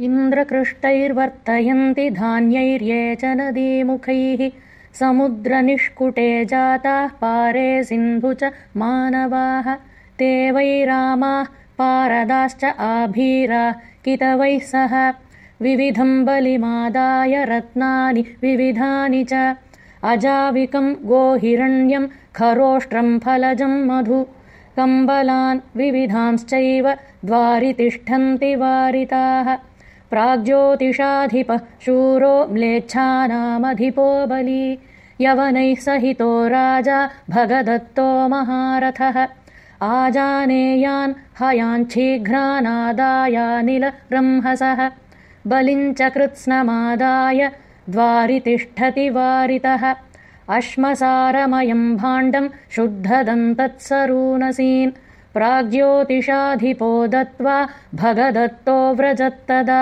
इन्द्रकृष्टैर्वर्तयन्ति धान्यैर्ये च नदीमुखैः समुद्रनिष्कुटे जाताः पारे सिन्धु च मानवाः ते वै रामाः पारदाश्च आभीरा कितवैः सह विविधम् बलिमादाय रत्नानि विविधानि च। अजाविकम् गोहिरण्यम् खरोष्ट्रम् फलजम् मधु। कम्बलान् विविधांश्चैव द्वारितिष्ठन्ति वारिताः प्राग्ज्योतिषाधिपः शूरो म्लेच्छानामधिपो बली। यवनैः सहितो राजा भगदत्तो महारथः। आजानेयान् हयाञ्छीघ्रानादायानिलब्रह्मसः बलिम् च कृत्स्नमादाय द्वारितिष्ठति वारितः। अश्मसारमयम् भाण्डम् शुद्धदन्तत्सरूनसीन् प्राग्ज्योतिषाधिपो दत्त्वा भगदत्तो व्रजत्तदा